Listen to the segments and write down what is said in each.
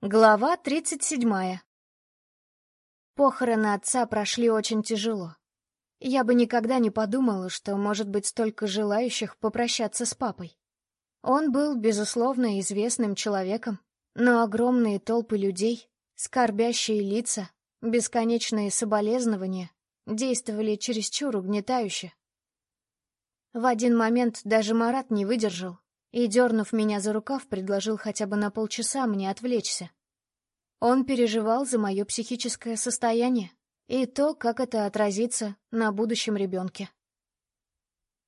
Глава тридцать седьмая. Похороны отца прошли очень тяжело. Я бы никогда не подумала, что может быть столько желающих попрощаться с папой. Он был, безусловно, известным человеком, но огромные толпы людей, скорбящие лица, бесконечные соболезнования действовали чересчур угнетающе. В один момент даже Марат не выдержал и, дернув меня за рукав, предложил хотя бы на полчаса мне отвлечься. Он переживал за мое психическое состояние и то, как это отразится на будущем ребенке.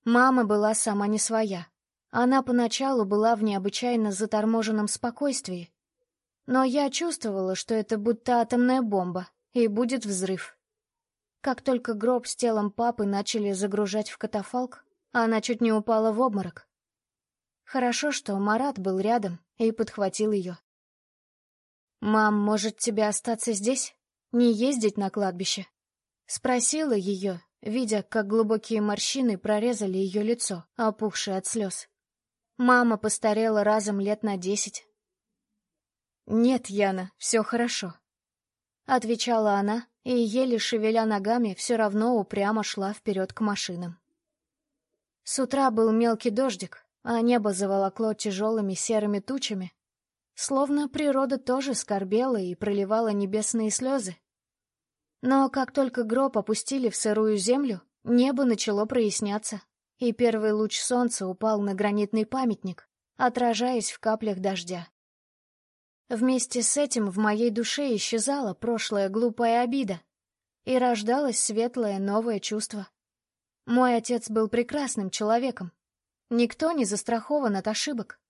Мама была сама не своя. Она поначалу была в необычайно заторможенном спокойствии. Но я чувствовала, что это будто атомная бомба, и будет взрыв. Как только гроб с телом папы начали загружать в катафалк, она чуть не упала в обморок. Хорошо, что Марат был рядом и подхватил ее. «Мам, может, тебе остаться здесь? Не ездить на кладбище?» Спросила ее, видя, как глубокие морщины прорезали ее лицо, опухшее от слез. Мама постарела разом лет на десять. «Нет, Яна, все хорошо», — отвечала она, и, еле шевеля ногами, все равно упрямо шла вперед к машинам. С утра был мелкий дождик, а небо заволокло тяжелыми серыми тучами, словно природа тоже скорбела и проливала небесные слезы. Но как только гроб опустили в сырую землю, небо начало проясняться, и первый луч солнца упал на гранитный памятник, отражаясь в каплях дождя. Вместе с этим в моей душе исчезала прошлая глупая обида, и рождалось светлое новое чувство. Мой отец был прекрасным человеком, Никто не застрахован от ошибок.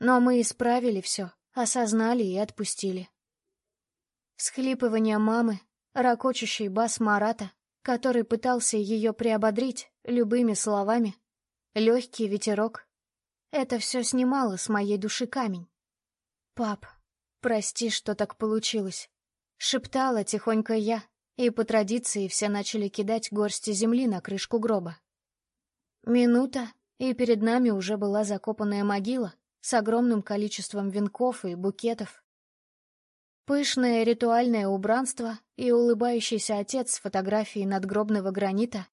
Но мы исправили все, осознали и отпустили. Схлипывание мамы, ракочущий бас Марата, который пытался ее приободрить любыми словами, легкий ветерок. Это все снимало с моей души камень. «Пап, прости, что так получилось», — шептала тихонько я, и по традиции все начали кидать горсти земли на крышку гроба. Минута, и перед нами уже была закопанная могила с огромным количеством венков и букетов. Пышное ритуальное убранство и улыбающийся отец с фотографией надгробного гранита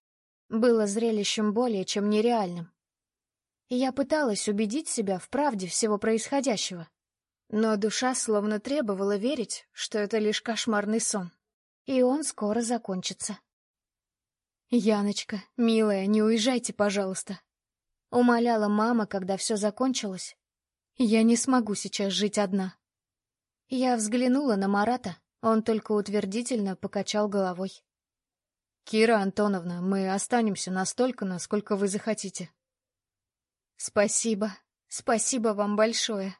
было зрелищем более чем нереальным. Я пыталась убедить себя в правде всего происходящего, но душа словно требовала верить, что это лишь кошмарный сон, и он скоро закончится. «Яночка, милая, не уезжайте, пожалуйста», Умоляла мама, когда все закончилось. Я не смогу сейчас жить одна. Я взглянула на Марата, он только утвердительно покачал головой. «Кира Антоновна, мы останемся настолько, насколько вы захотите». «Спасибо, спасибо вам большое».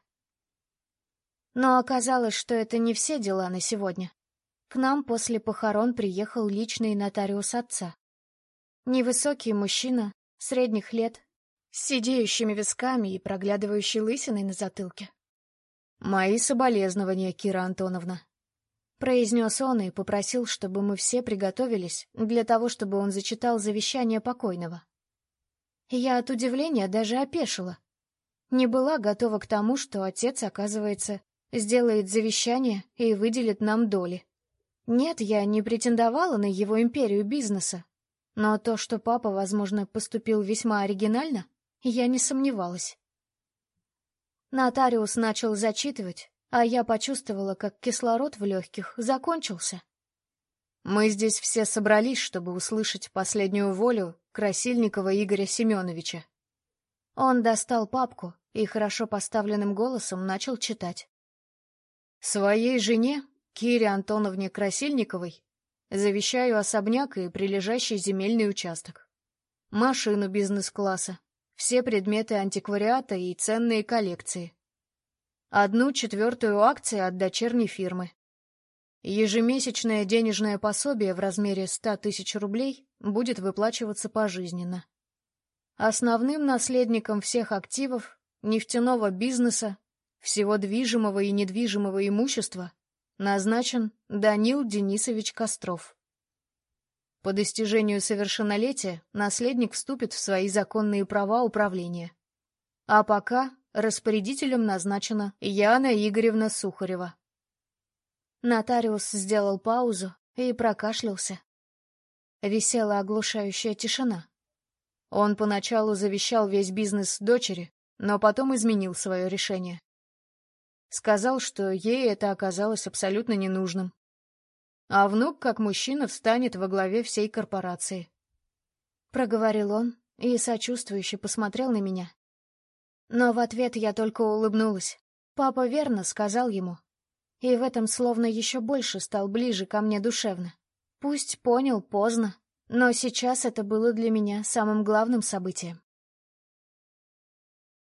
Но оказалось, что это не все дела на сегодня. К нам после похорон приехал личный нотариус отца. Невысокий мужчина, средних лет, с сидеющими висками и проглядывающей лысиной на затылке. «Мои соболезнования, Кира Антоновна», — произнес он и попросил, чтобы мы все приготовились для того, чтобы он зачитал завещание покойного. Я от удивления даже опешила. Не была готова к тому, что отец, оказывается, сделает завещание и выделит нам доли. Нет, я не претендовала на его империю бизнеса, но то, что папа, возможно, поступил весьма оригинально, я не сомневалась. Нотариус начал зачитывать, а я почувствовала, как кислород в легких закончился. Мы здесь все собрались, чтобы услышать последнюю волю Красильникова Игоря Семеновича. Он достал папку и хорошо поставленным голосом начал читать. Своей жене, Кире Антоновне Красильниковой, завещаю особняк и прилежащий земельный участок. Машину бизнес-класса, все предметы антиквариата и ценные коллекции. Одну четвертую акции от дочерней фирмы. Ежемесячное денежное пособие в размере 100 тысяч рублей будет выплачиваться пожизненно. Основным наследником всех активов, нефтяного бизнеса, всего движимого и недвижимого имущества назначен Данил Денисович Костров. По достижению совершеннолетия наследник вступит в свои законные права управления. А пока распорядителем назначена Яна Игоревна Сухарева. Нотариус сделал паузу и прокашлялся. Висела оглушающая тишина. Он поначалу завещал весь бизнес дочери, но потом изменил свое решение. Сказал, что ей это оказалось абсолютно ненужным. А внук, как мужчина, встанет во главе всей корпорации. Проговорил он и сочувствующе посмотрел на меня. Но в ответ я только улыбнулась. Папа верно сказал ему. И в этом словно еще больше стал ближе ко мне душевно. Пусть понял поздно, но сейчас это было для меня самым главным событием.